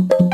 Música